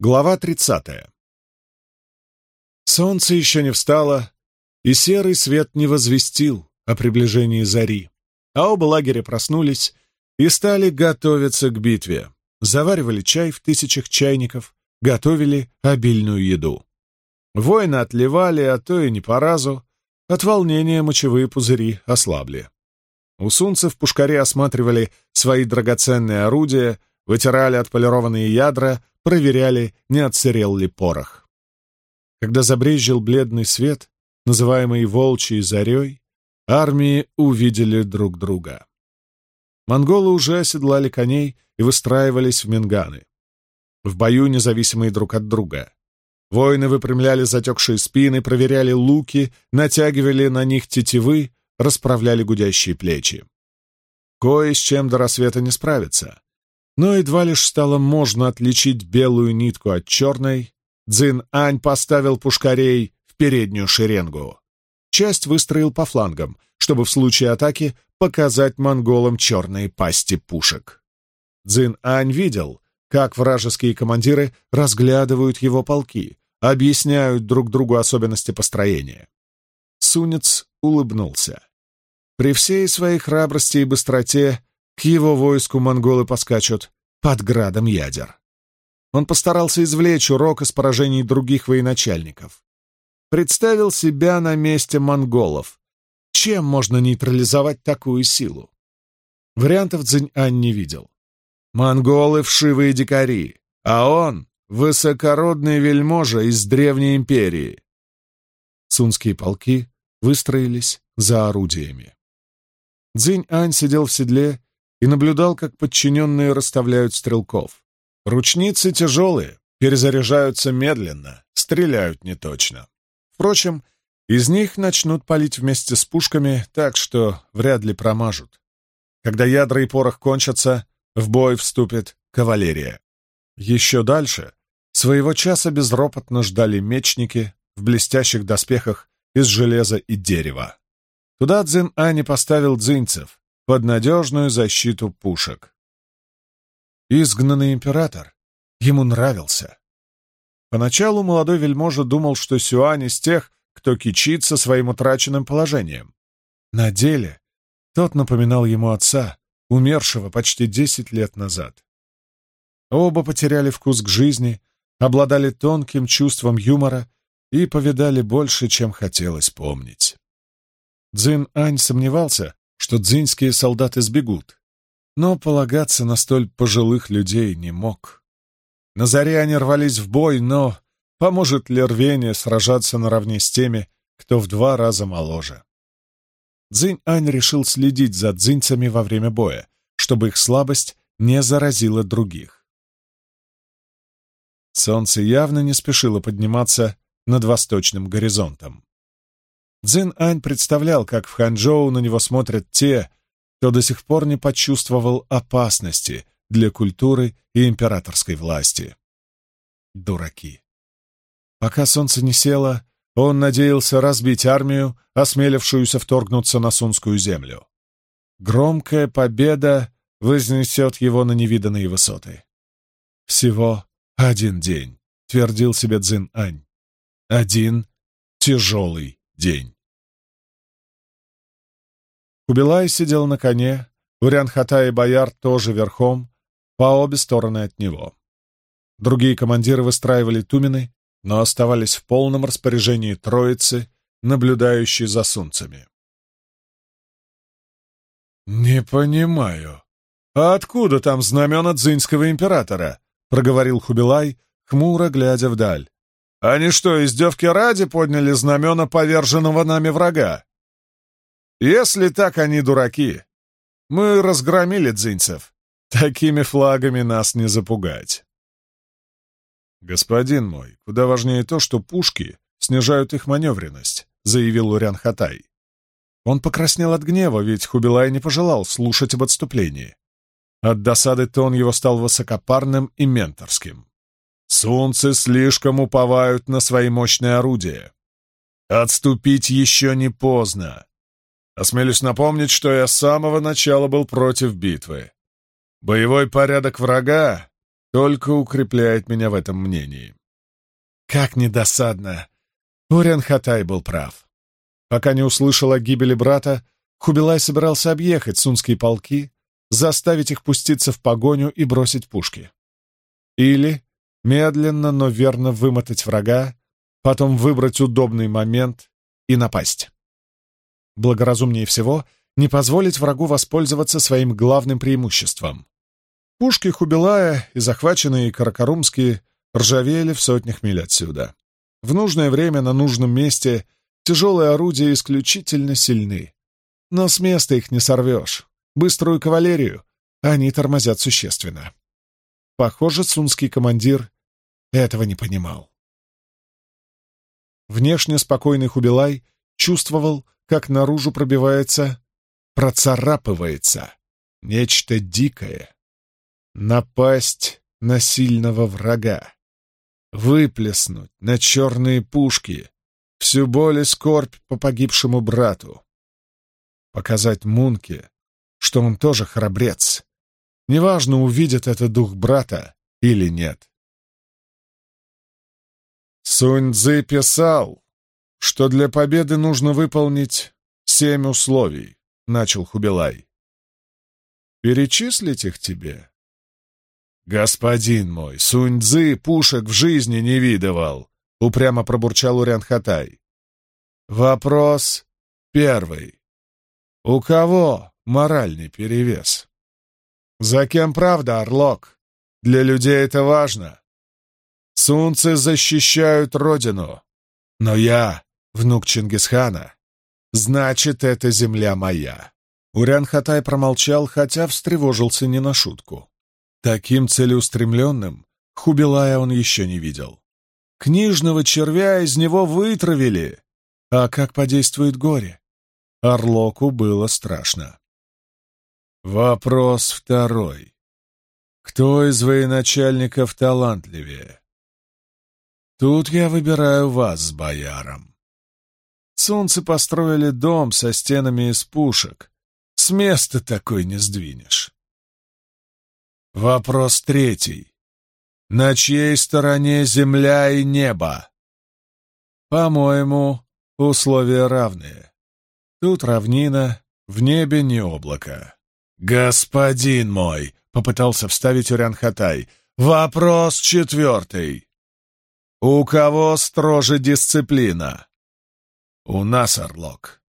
Глава 30. Солнце еще не встало, и серый свет не возвестил о приближении зари, а оба лагеря проснулись и стали готовиться к битве. Заваривали чай в тысячах чайников, готовили обильную еду. Воины отливали, а то и не по разу. От волнения мочевые пузыри ослабли. У сунцев пушкари осматривали свои драгоценные орудия, вытирали отполированные ядра, проверяли, не отсырел ли порох. Когда забрезжил бледный свет, называемый волчьей зарей, армии увидели друг друга. Монголы уже оседлали коней и выстраивались в минганы. В бою независимые друг от друга. Воины выпрямляли затекшие спины, проверяли луки, натягивали на них тетивы, расправляли гудящие плечи. Кое с чем до рассвета не справиться но едва лишь стало можно отличить белую нитку от черной, Цзин Ань поставил пушкарей в переднюю шеренгу. Часть выстроил по флангам, чтобы в случае атаки показать монголам черные пасти пушек. Цзин Ань видел, как вражеские командиры разглядывают его полки, объясняют друг другу особенности построения. Сунец улыбнулся. При всей своей храбрости и быстроте к его войску монголы поскачут под градом ядер. Он постарался извлечь урок из поражений других военачальников. Представил себя на месте монголов. Чем можно нейтрализовать такую силу? Вариантов Цзинь-Ань не видел. Монголы — вшивые дикари, а он — высокородный вельможа из Древней Империи. Сунские полки выстроились за орудиями. Цзинь-Ань сидел в седле и наблюдал, как подчиненные расставляют стрелков. Ручницы тяжелые, перезаряжаются медленно, стреляют неточно. Впрочем, из них начнут палить вместе с пушками, так что вряд ли промажут. Когда ядра и порох кончатся, в бой вступит кавалерия. Еще дальше своего часа безропотно ждали мечники в блестящих доспехах из железа и дерева. Туда Цзин Ани поставил дзинцев, под надежную защиту пушек. Изгнанный император ему нравился. Поначалу молодой вельможа думал, что Сюань из тех, кто кичится своим утраченным положением. На деле тот напоминал ему отца, умершего почти десять лет назад. Оба потеряли вкус к жизни, обладали тонким чувством юмора и повидали больше, чем хотелось помнить. Цзин Ань сомневался, что дзиньские солдаты сбегут, но полагаться на столь пожилых людей не мог. На заре они рвались в бой, но поможет ли рвение сражаться наравне с теми, кто в два раза моложе? Цзинь-Ань решил следить за дзиньцами во время боя, чтобы их слабость не заразила других. Солнце явно не спешило подниматься над восточным горизонтом. Цзин Ань представлял, как в Ханчжоу на него смотрят те, кто до сих пор не почувствовал опасности для культуры и императорской власти. Дураки. Пока солнце не село, он надеялся разбить армию, осмелившуюся вторгнуться на Сунскую землю. Громкая победа вознесет его на невиданные высоты. «Всего один день», — твердил себе Цзин Ань. «Один тяжелый день. Кубилай сидел на коне, Урянхата и Бояр тоже верхом, по обе стороны от него. Другие командиры выстраивали тумены, но оставались в полном распоряжении троицы, наблюдающей за сунцами. «Не понимаю, а откуда там знамена дзиньского императора?» — проговорил Хубилай, хмуро глядя вдаль. Они что, издевки ради подняли знамена поверженного нами врага? Если так, они дураки. Мы разгромили дзинцев. Такими флагами нас не запугать. «Господин мой, куда важнее то, что пушки снижают их маневренность», — заявил Урян Хатай. Он покраснел от гнева, ведь Хубилай не пожелал слушать об отступлении. От досады тон его стал высокопарным и менторским. Сунцы слишком уповают на свои мощные орудия. Отступить еще не поздно. Осмелюсь напомнить, что я с самого начала был против битвы. Боевой порядок врага только укрепляет меня в этом мнении. Как недосадно! Уренхатай был прав. Пока не услышал о гибели брата, Хубилай собирался объехать сунские полки, заставить их пуститься в погоню и бросить пушки. Или медленно, но верно вымотать врага, потом выбрать удобный момент и напасть. Благоразумнее всего не позволить врагу воспользоваться своим главным преимуществом. Пушки Хубилая и захваченные Каракарумские ржавели в сотнях миль отсюда. В нужное время на нужном месте тяжелые орудия исключительно сильны. Но с места их не сорвешь. Быструю кавалерию они тормозят существенно. Похоже, сунский командир этого не понимал. Внешне спокойный Хубилай чувствовал, как наружу пробивается, процарапывается нечто дикое. Напасть на сильного врага. Выплеснуть на черные пушки всю боль и скорбь по погибшему брату. Показать Мунке, что он тоже храбрец. Неважно, увидит это дух брата или нет. Сунь Цзы писал, что для победы нужно выполнить семь условий, — начал Хубилай. Перечислить их тебе? Господин мой, Сунь Цзы пушек в жизни не видывал, — упрямо пробурчал Урян Хатай. Вопрос первый. У кого моральный перевес? За кем правда, Орлок? Для людей это важно. Сунцы защищают родину. Но я внук Чингисхана. Значит, эта земля моя. Урян-Хатай промолчал, хотя встревожился не на шутку. Таким целеустремленным Хубилая он еще не видел. Книжного червя из него вытравили. А как подействует горе? Орлоку было страшно. Вопрос второй. Кто из военачальников талантливее? Тут я выбираю вас с бояром. Солнце построили дом со стенами из пушек. С места такой не сдвинешь. Вопрос третий. На чьей стороне земля и небо? По-моему, условия равные. Тут равнина, в небе не облако. «Господин мой!» — попытался вставить Урян-Хатай. «Вопрос четвертый. «У кого строже дисциплина?» «У нас, Орлок.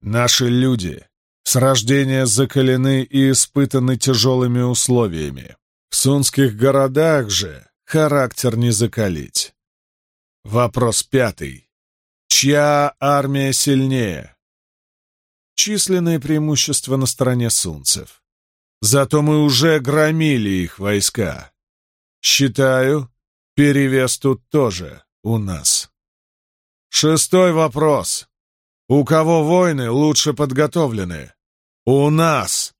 Наши люди с рождения закалены и испытаны тяжелыми условиями. В сунских городах же характер не закалить. Вопрос пятый. Чья армия сильнее? Численное преимущество на стороне сунцев. Зато мы уже громили их войска. Считаю, Перевес тут тоже у нас. Шестой вопрос. У кого войны лучше подготовлены? У нас.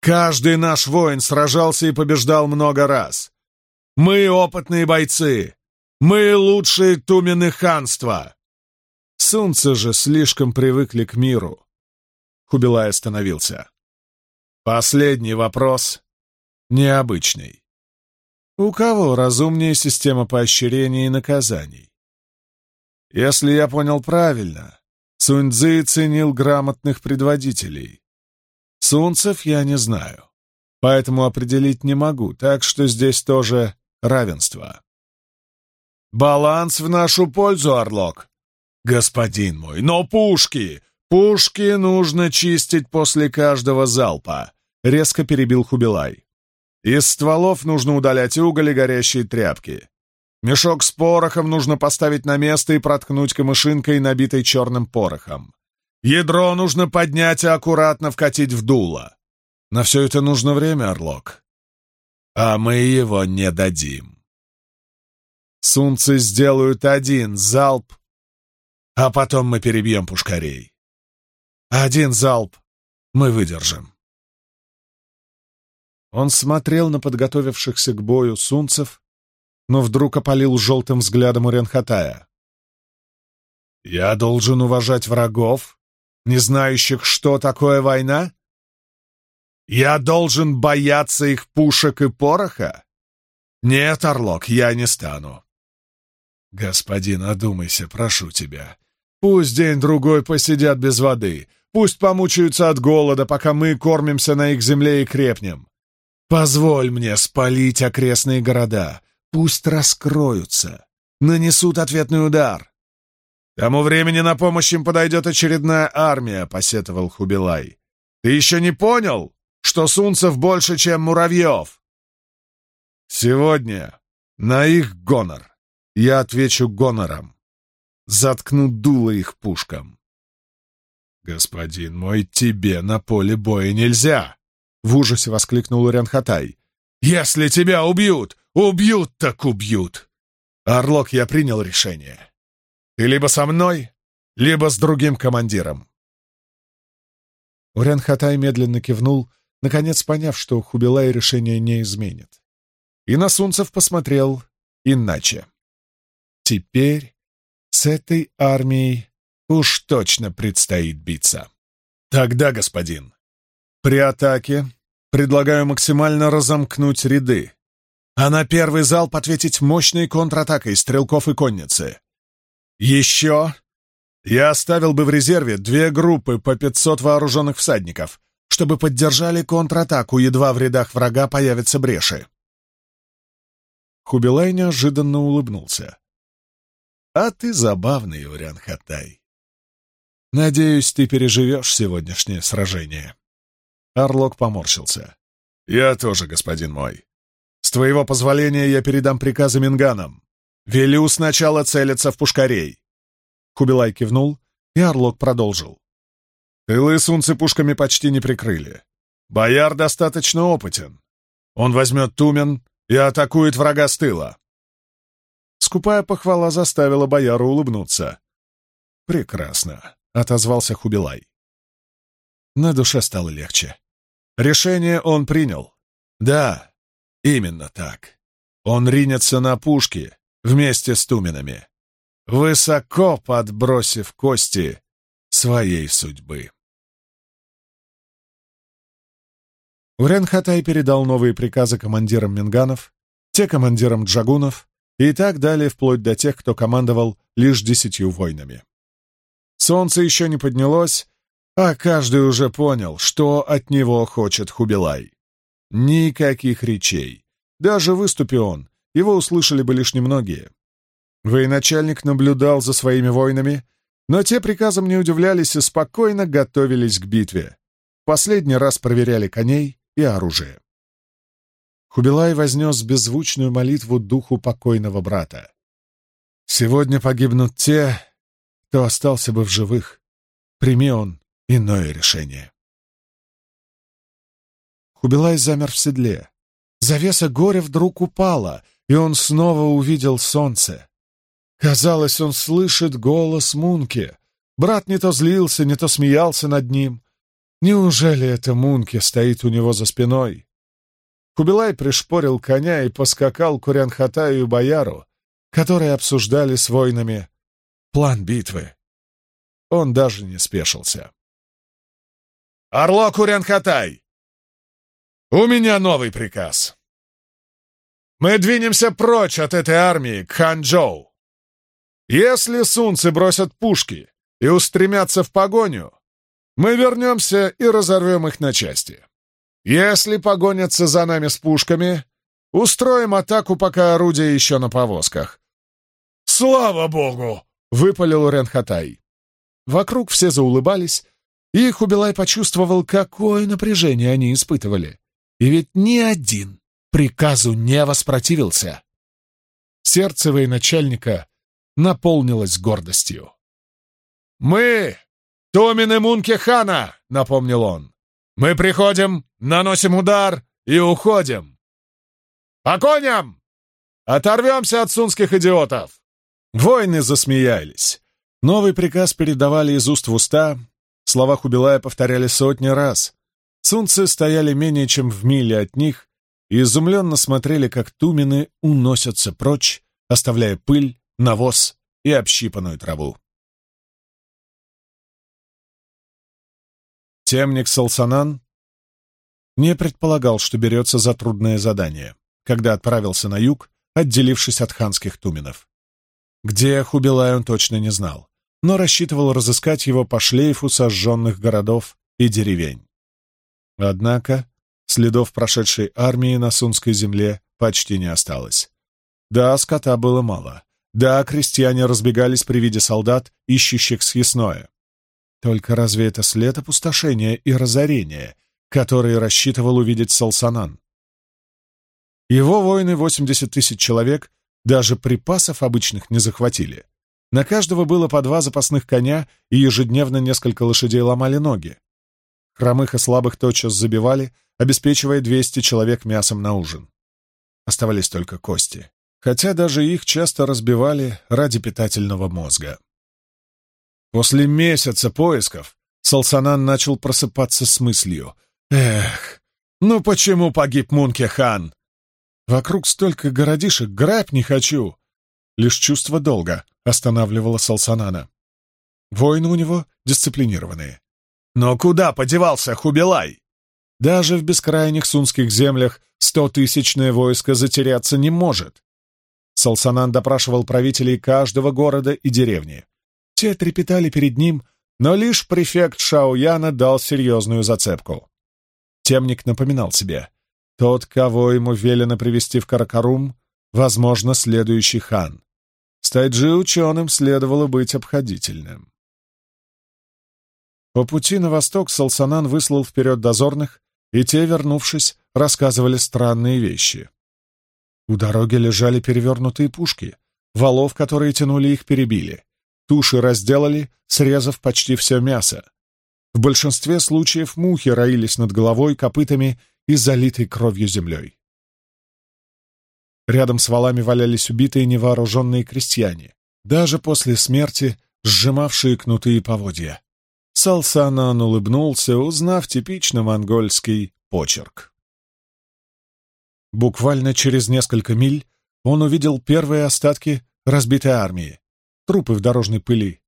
Каждый наш воин сражался и побеждал много раз. Мы опытные бойцы. Мы лучшие тумены ханства. Сунцы же слишком привыкли к миру. Хубилай остановился. Последний вопрос необычный. У кого разумнее система поощрений и наказаний? Если я понял правильно, Суньцзы ценил грамотных предводителей. Сунцев я не знаю, поэтому определить не могу, так что здесь тоже равенство. Баланс в нашу пользу, Орлок. Господин мой, но пушки! Пушки нужно чистить после каждого залпа, резко перебил Хубилай. Из стволов нужно удалять уголь и горящие тряпки. Мешок с порохом нужно поставить на место и проткнуть камышинкой, набитой черным порохом. Ядро нужно поднять и аккуратно вкатить в дуло. На все это нужно время, Орлок. А мы его не дадим. Сунцы сделают один залп, а потом мы перебьем пушкарей. Один залп мы выдержим. Он смотрел на подготовившихся к бою сунцев, но вдруг опалил желтым взглядом Уренхатая. «Я должен уважать врагов, не знающих, что такое война? Я должен бояться их пушек и пороха? Нет, Орлок, я не стану. Господин, одумайся, прошу тебя. Пусть день-другой посидят без воды, пусть помучаются от голода, пока мы кормимся на их земле и крепнем. Позволь мне спалить окрестные города, пусть раскроются, нанесут ответный удар. «К тому времени на помощь им подойдет очередная армия», — посетовал Хубилай. «Ты еще не понял, что сунцев больше, чем муравьев?» «Сегодня на их гонор я отвечу гонором. Заткну дуло их пушкам». «Господин мой, тебе на поле боя нельзя!» — в ужасе воскликнул Урянхатай. «Если тебя убьют, убьют так убьют!» «Орлок, я принял решение. Ты либо со мной, либо с другим командиром. Уренхатай медленно кивнул, наконец поняв, что Хубилай решение не изменит. И на Сунцев посмотрел иначе. Теперь с этой армией уж точно предстоит биться. Тогда, господин, при атаке предлагаю максимально разомкнуть ряды, а на первый залп ответить мощной контратакой стрелков и конницы. Еще я оставил бы в резерве две группы по 500 вооруженных всадников, чтобы поддержали контратаку, едва в рядах врага появятся бреши. Хубилай неожиданно улыбнулся. «А ты забавный, Уриан Хатай. Надеюсь, ты переживешь сегодняшнее сражение». Орлок поморщился. «Я тоже, господин мой. С твоего позволения я передам приказы Минганам. «Велю сначала целиться в пушкарей!» Кубилай кивнул, и Орлок продолжил. «Тылы сунцы пушками почти не прикрыли. Бояр достаточно опытен. Он возьмет Тумен и атакует врага с тыла». Скупая похвала заставила бояру улыбнуться. «Прекрасно», — отозвался Хубилай. На душе стало легче. Решение он принял. Да, именно так. Он ринется на пушки, вместе с Туминами, высоко подбросив кости своей судьбы. Уренхатай передал новые приказы командирам Минганов, те командирам Джагунов и так далее, вплоть до тех, кто командовал лишь десятью войнами. Солнце еще не поднялось, а каждый уже понял, что от него хочет Хубилай. Никаких речей. Даже выступи он, его услышали бы лишь немногие. Военачальник наблюдал за своими воинами, но те приказом не удивлялись и спокойно готовились к битве. Последний раз проверяли коней и оружие. Хубилай вознес беззвучную молитву духу покойного брата. «Сегодня погибнут те, кто остался бы в живых. Прими он иное решение». Хубилай замер в седле. Завеса горя вдруг упала, и он снова увидел солнце. Казалось, он слышит голос Мунки. Брат не то злился, не то смеялся над ним. Неужели это Мунки стоит у него за спиной? Кубилай пришпорил коня и поскакал к Урянхатаю и Бояру, которые обсуждали с воинами план битвы. Он даже не спешился. «Орлок Урянхатай! У меня новый приказ!» Мы двинемся прочь от этой армии к Ханчжоу. Если сунцы бросят пушки и устремятся в погоню, мы вернемся и разорвем их на части. Если погонятся за нами с пушками, устроим атаку, пока орудия еще на повозках. «Слава богу!» — выпалил Ренхатай. Вокруг все заулыбались, и Хубилай почувствовал, какое напряжение они испытывали. И ведь ни один приказу не воспротивился. Сердце военачальника наполнилось гордостью. «Мы — Томины Мунки хана!» — напомнил он. «Мы приходим, наносим удар и уходим. По коням! Оторвемся от сунских идиотов!» Воины засмеялись. Новый приказ передавали из уст в уста, слова Хубилая повторяли сотни раз. Сунцы стояли менее чем в миле от них и изумленно смотрели, как тумены уносятся прочь, оставляя пыль, навоз и общипанную траву. Темник Салсанан не предполагал, что берется за трудное задание. когда отправился на юг, отделившись от ханских туменов. Где Хубилай он точно не знал, но рассчитывал разыскать его по шлейфу сожженных городов и деревень. Однако следов прошедшей армии на Сунской земле почти не осталось. Да, скота было мало. Да, крестьяне разбегались при виде солдат, ищущих съестное. Только разве это след опустошения и разорения, который рассчитывал увидеть Салсанан? Его воины, 80 тысяч человек, даже припасов обычных не захватили. На каждого было по два запасных коня, и ежедневно несколько лошадей ломали ноги. Хромых и слабых тотчас забивали, обеспечивая 200 человек мясом на ужин. Оставались только кости, хотя даже их часто разбивали ради питательного мозга. После месяца поисков Салсанан начал просыпаться с мыслью. «Эх, ну почему погиб Мунке-хан? Вокруг столько городишек, грабь не хочу!» Лишь чувство долга останавливало Салсанана. Воины у него дисциплинированные. Но куда подевался Хубилай? Даже в бескрайних сунских землях стотысячное войско затеряться не может. Салсанан допрашивал правителей каждого города и деревни. Те трепетали перед ним, но лишь префект Шаояна дал серьезную зацепку. Темник напоминал себе, тот, кого ему велено привести в Каракарум, возможно, следующий хан. Стать же ученым следовало быть обходительным. По пути на восток Салсанан выслал вперед дозорных, и те, вернувшись, рассказывали странные вещи. У дороги лежали перевернутые пушки, валов, которые тянули их, перебили. Туши разделали, срезав почти все мясо. В большинстве случаев мухи роились над головой, копытами и залитой кровью землей. Рядом с валами валялись убитые невооруженные крестьяне, даже после смерти сжимавшие кнуты и поводья. Салсанан улыбнулся, узнав типично монгольский почерк. Буквально через несколько миль он увидел первые остатки разбитой армии, трупы в дорожной пыли.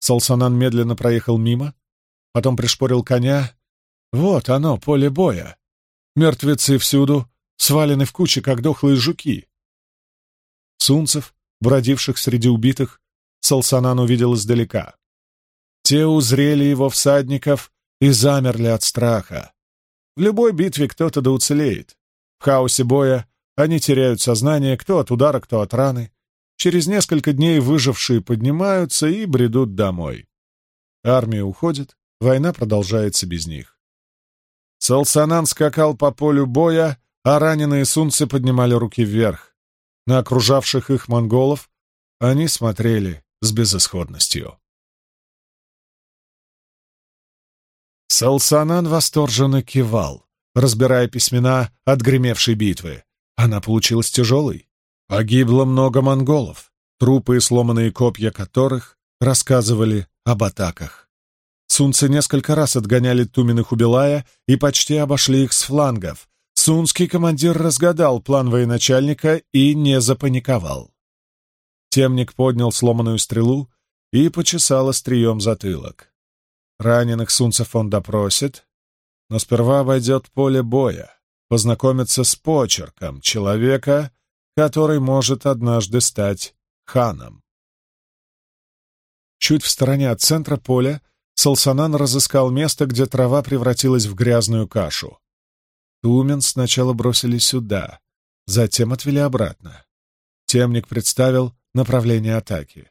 Салсанан медленно проехал мимо, потом пришпорил коня. Вот оно, поле боя. Мертвецы всюду, свалены в кучи, как дохлые жуки. Сунцев, бродивших среди убитых, Салсанан увидел издалека. Те узрели его всадников и замерли от страха. В любой битве кто-то да уцелеет. В хаосе боя они теряют сознание, кто от удара, кто от раны. Через несколько дней выжившие поднимаются и бредут домой. Армия уходит, война продолжается без них. Салсанан скакал по полю боя, а раненые сунцы поднимали руки вверх. На окружавших их монголов они смотрели с безысходностью. Салсанан восторженно кивал, разбирая письмена от гремевшей битвы. Она получилась тяжелой. Погибло много монголов, трупы и сломанные копья которых рассказывали об атаках. Сунцы несколько раз отгоняли Туменных у Белая и почти обошли их с флангов. Сунский командир разгадал план военачальника и не запаниковал. Темник поднял сломанную стрелу и почесал острием затылок. Раненых сунцев он допросит, но сперва обойдет поле боя, познакомится с почерком человека, который может однажды стать ханом. Чуть в стороне от центра поля Салсанан разыскал место, где трава превратилась в грязную кашу. Тумен сначала бросили сюда, затем отвели обратно. Темник представил направление атаки.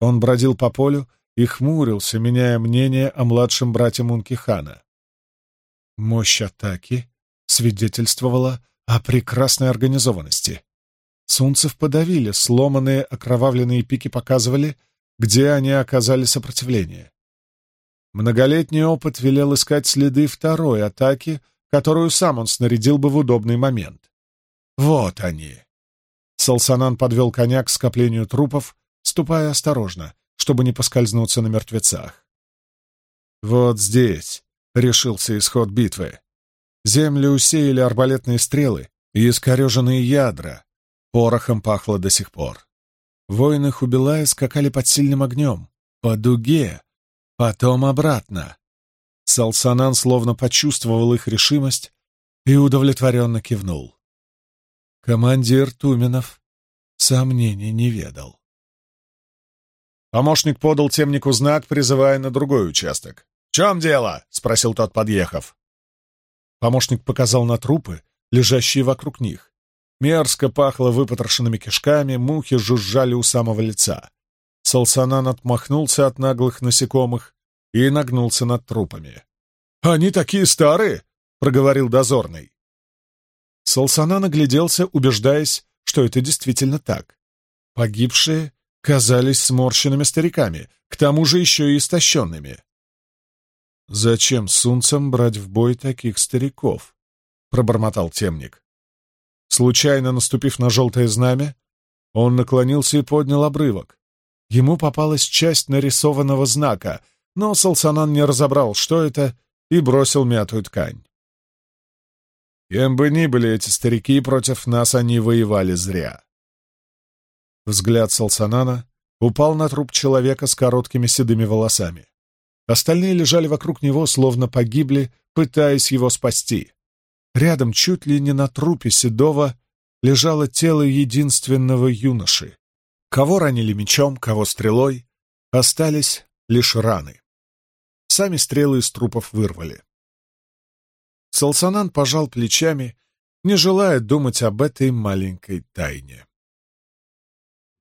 Он бродил по полю, и хмурился, меняя мнение о младшем брате Мункихана. Мощь атаки свидетельствовала о прекрасной организованности. Сунцев подавили, сломанные окровавленные пики показывали, где они оказали сопротивление. Многолетний опыт велел искать следы второй атаки, которую сам он снарядил бы в удобный момент. Вот они. Салсанан подвел коня к скоплению трупов, ступая осторожно, чтобы не поскользнуться на мертвецах. Вот здесь решился исход битвы. Землю усеяли арбалетные стрелы и искореженные ядра. Порохом пахло до сих пор. Воины Хубилая скакали под сильным огнем, по дуге, потом обратно. Салсанан словно почувствовал их решимость и удовлетворенно кивнул. Командир Туменов сомнений не ведал. Помощник подал темнику знак, призывая на другой участок. «В чем дело?» — спросил тот, подъехав. Помощник показал на трупы, лежащие вокруг них. Мерзко пахло выпотрошенными кишками, мухи жужжали у самого лица. Салсанан отмахнулся от наглых насекомых и нагнулся над трупами. «Они такие старые!» — проговорил дозорный. Салсанан огляделся, убеждаясь, что это действительно так. Погибшие казались сморщенными стариками, к тому же еще и истощенными. «Зачем сунцам брать в бой таких стариков?» — пробормотал темник. Случайно наступив на желтое знамя, он наклонился и поднял обрывок. Ему попалась часть нарисованного знака, но Салсанан не разобрал, что это, и бросил мятую ткань. Кем бы ни были эти старики, против нас они воевали зря. Взгляд Салсанана упал на труп человека с короткими седыми волосами. Остальные лежали вокруг него, словно погибли, пытаясь его спасти. Рядом, чуть ли не на трупе Седова, лежало тело единственного юноши. Кого ранили мечом, кого стрелой, остались лишь раны. Сами стрелы из трупов вырвали. Салсанан пожал плечами, не желая думать об этой маленькой тайне.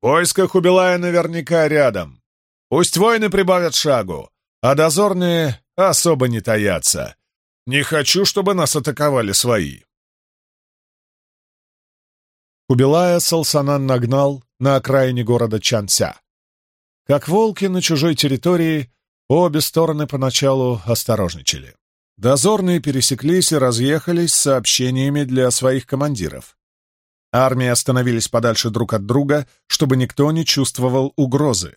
Войско Хубилая наверняка рядом. Пусть воины прибавят шагу, а дозорные особо не таятся. Не хочу, чтобы нас атаковали свои. Хубилая Салсанан нагнал на окраине города Чанся. Как волки на чужой территории, обе стороны поначалу осторожничали. Дозорные пересеклись и разъехались с сообщениями для своих командиров. Армии остановились подальше друг от друга, чтобы никто не чувствовал угрозы.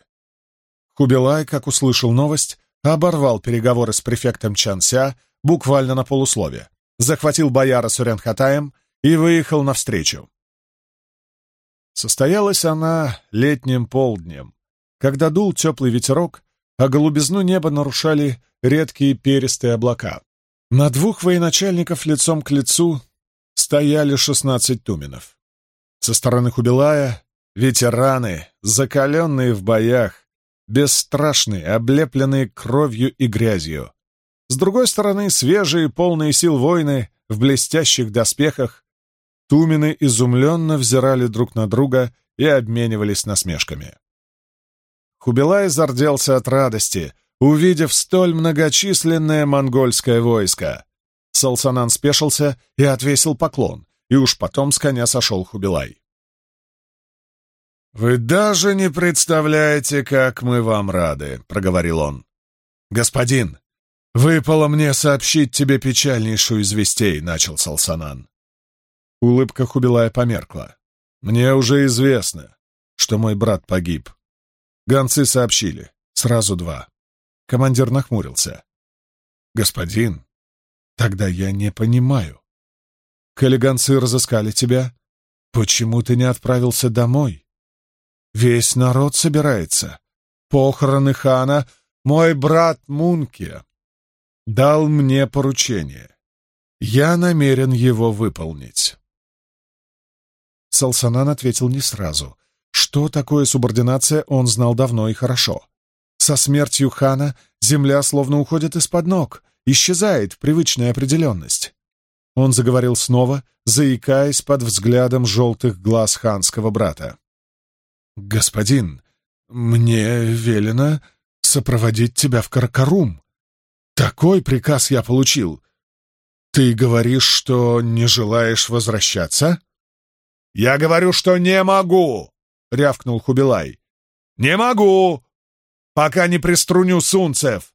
Хубилай, как услышал новость, оборвал переговоры с префектом Чанся буквально на полуслове, захватил бояра Сурянхатаем и выехал навстречу. Состоялась она летним полднем, когда дул теплый ветерок, а голубизну неба нарушали редкие перистые облака. На двух военачальников лицом к лицу стояли шестнадцать туменов. Со стороны Хубилая — ветераны, закаленные в боях, бесстрашные, облепленные кровью и грязью. С другой стороны — свежие, полные сил воины в блестящих доспехах. Тумены изумленно взирали друг на друга и обменивались насмешками. Хубилай зарделся от радости, увидев столь многочисленное монгольское войско. Салсанан спешился и отвесил поклон, и уж потом с коня сошел Хубилай. «Вы даже не представляете, как мы вам рады», — проговорил он. «Господин, выпало мне сообщить тебе печальнейшую из вестей», — начал Салсанан. Улыбка Хубилая померкла. «Мне уже известно, что мой брат погиб. Гонцы сообщили. Сразу два». Командир нахмурился. «Господин, тогда я не понимаю. Коли гонцы разыскали тебя, почему ты не отправился домой? Весь народ собирается. Похороны хана мой брат Мунке дал мне поручение. Я намерен его выполнить. Салсанан ответил не сразу. Что такое субординация, он знал давно и хорошо. Со смертью хана земля словно уходит из-под ног, исчезает привычная определенность. Он заговорил снова, заикаясь под взглядом желтых глаз ханского брата. «Господин, мне велено сопроводить тебя в Каракарум. Такой приказ я получил. Ты говоришь, что не желаешь возвращаться?» «Я говорю, что не могу!» — рявкнул Хубилай. «Не могу, пока не приструню сунцев!»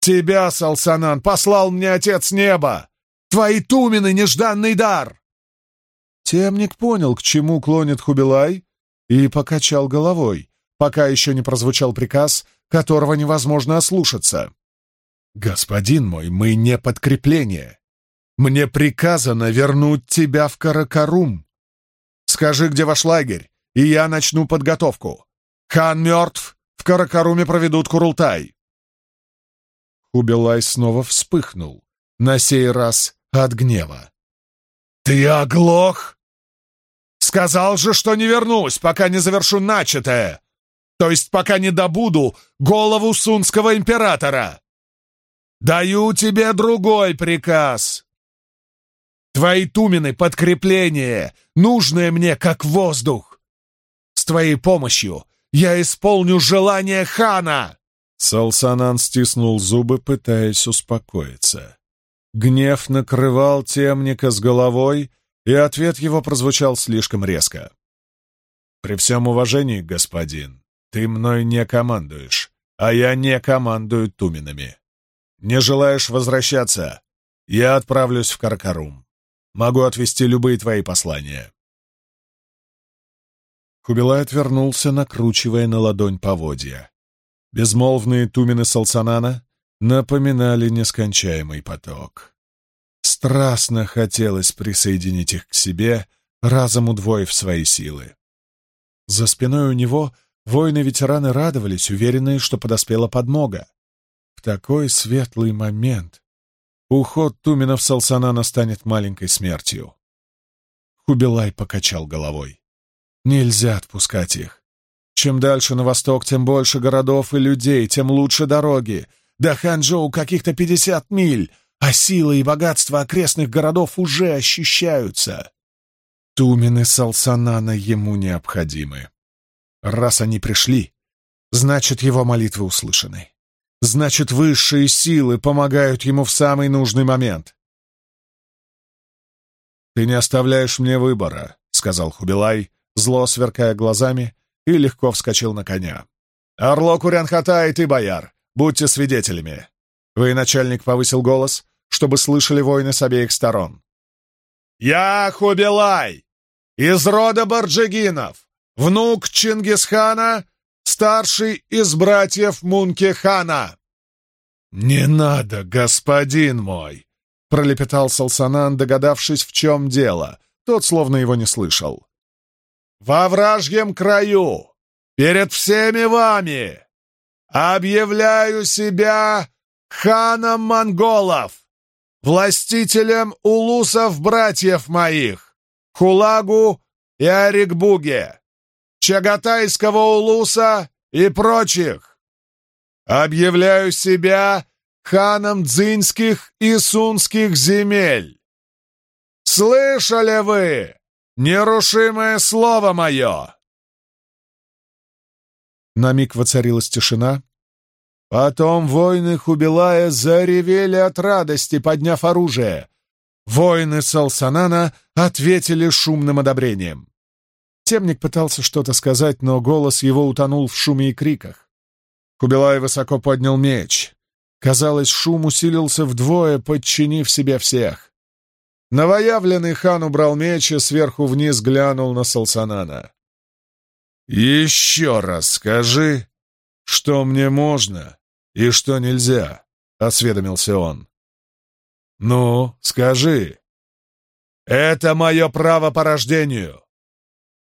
«Тебя, Салсанан, послал мне Отец Неба! Твои тумены — нежданный дар!» Темник понял, к чему клонит Хубилай, и покачал головой, пока еще не прозвучал приказ, которого невозможно ослушаться. «Господин мой, мы не подкрепление. Мне приказано вернуть тебя в Каракарум. Скажи, где ваш лагерь, и я начну подготовку. Хан мертв, в Каракаруме проведут Курултай». Хубилай снова вспыхнул, на сей раз от гнева. «Ты оглох?» Сказал же, что не вернусь, пока не завершу начатое, то есть пока не добуду голову сунского императора. Даю тебе другой приказ. Твои тумены — подкрепление, нужное мне как воздух. С твоей помощью я исполню желание хана!» Салсанан стиснул зубы, пытаясь успокоиться. Гнев накрывал темника с головой, и ответ его прозвучал слишком резко. «При всем уважении, господин, ты мной не командуешь, а я не командую туменами. Не желаешь возвращаться? Я отправлюсь в Каркарум. Могу отвести любые твои послания». Кубилай отвернулся, накручивая на ладонь поводья. Безмолвные тумены Салсанана напоминали нескончаемый поток. Страстно хотелось присоединить их к себе, разом удвоив свои силы. За спиной у него воины-ветераны радовались, уверенные, что подоспела подмога. В такой светлый момент уход туменов Салсанана станет маленькой смертью. Хубилай покачал головой. Нельзя отпускать их. Чем дальше на восток, тем больше городов и людей, тем лучше дороги. До Ханчжоу каких-то пятьдесят миль, а сила и богатство окрестных городов уже ощущаются. Тумены Салсанана ему необходимы. Раз они пришли, значит, его молитвы услышаны. Значит, высшие силы помогают ему в самый нужный момент. «Ты не оставляешь мне выбора», — сказал Хубилай, зло сверкая глазами, и легко вскочил на коня. «Орло Курянхата и ты, бояр, будьте свидетелями!» начальник повысил голос, чтобы слышали воины с обеих сторон. «Я Хубилай, из рода Барджигинов, внук Чингисхана, старший из братьев Мунки-хана!» «Не надо, господин мой!» — пролепетал Салсанан, догадавшись, в чем дело. Тот словно его не слышал во вражьем краю, перед всеми вами, объявляю себя ханом монголов, властителем улусов братьев моих, Хулагу и Арикбуге, Чагатайского улуса и прочих. Объявляю себя ханом дзинских и сунских земель. Слышали вы? Нерушимое слово мое!» На миг воцарилась тишина. Потом воины Хубилая заревели от радости, подняв оружие. Воины Салсанана ответили шумным одобрением. Темник пытался что-то сказать, но голос его утонул в шуме и криках. Хубилай высоко поднял меч. Казалось, шум усилился вдвое, подчинив себе всех. Новоявленный хан убрал меч и сверху вниз глянул на Салсанана. «Еще раз скажи, что мне можно и что нельзя», — осведомился он. «Ну, скажи. Это мое право по рождению.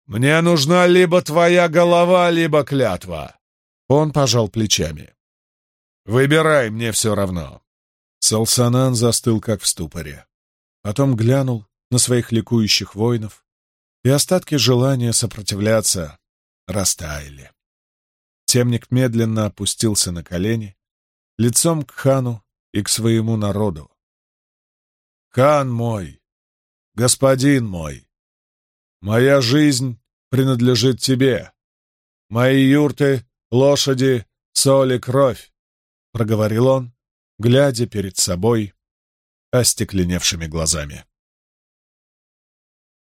Мне нужна либо твоя голова, либо клятва». Он пожал плечами. «Выбирай, мне все равно». Салсанан застыл, как в ступоре. Потом глянул на своих ликующих воинов, и остатки желания сопротивляться растаяли. Темник медленно опустился на колени, лицом к хану и к своему народу. «Хан мой, господин мой, моя жизнь принадлежит тебе. Мои юрты, лошади, соль и кровь», — проговорил он, глядя перед собой остекленевшими глазами.